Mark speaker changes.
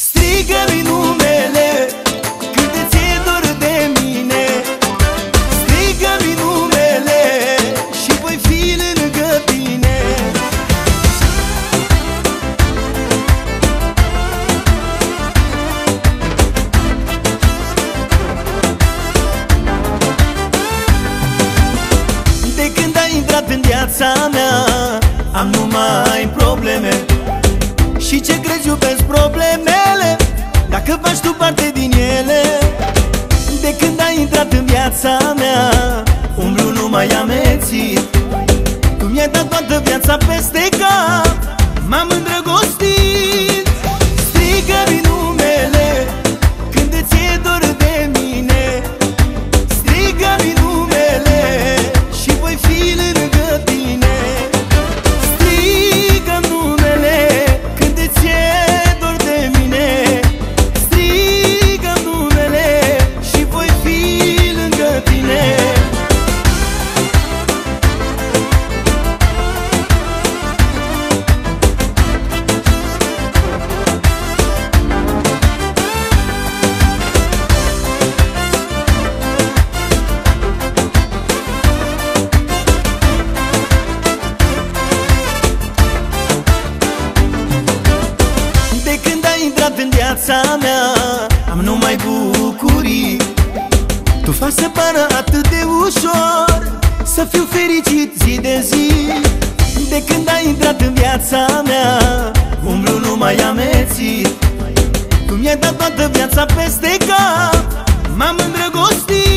Speaker 1: Strigă-mi numele Când îți e dor de mine. Strigă-mi numele Și voi fi lângă tine. De când ai intrat în viața mea Am numai probleme Și ce crezi iubesc problemele? Dacă faci tu parte din ele De când ai intrat în viața mea Umblu numai amețit. Tu mi-ai dat toată viața peste cap când ai intrat în viața mea Am numai bucurii. Tu faci să pară atât de ușor Să fiu fericit zi de zi. De când ai intrat în viața mea Umblu numai amețit. Tu mi-ai dat toată viața peste cap M-am îndrăgostit